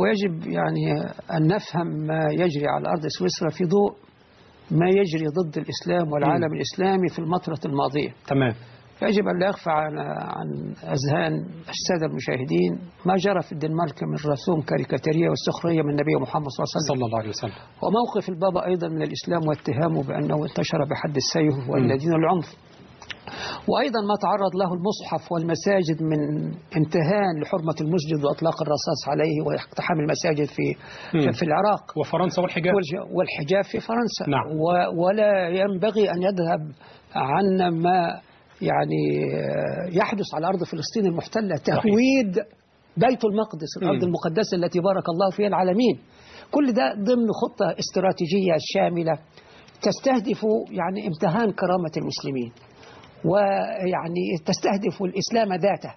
ويجب يعني أن نفهم ما يجري على أرض سويسرا في ضوء ما يجري ضد الإسلام والعالم الإسلامي في المطرة الماضية. تمام. يجب أن لا يخفى عن, عن أذهان السادة المشاهدين ما جرى في الدنمارك من رسوم كاريكاتيرية والسخرية من النبي محمد صلى الله عليه وسلم. صلى الله عليه وسلم. وموقف البابا أيضا من الإسلام واتهامه بأنه انتشر بحد السيف والذين العنف. وأيضا ما تعرض له المصحف والمساجد من امتهان لحرمة المسجد وإطلاق الرصاص عليه واقتحام المساجد في مم. في العراق. وفرنسا والحجاب والحجاب في فرنسا. نعم. و- ولا ينبغي أن يذهب عنا ما يعني يحدث على أرض فلسطين المحتلة. تهويد بيت المقدس الأرض. المقدسة التي بارك الله فيها العالمين. كل ده ضمن خطة استراتيجية شاملة تستهدف يعني امتهان كرامة المسلمين. ويعني تستهدف الإسلام ذاته.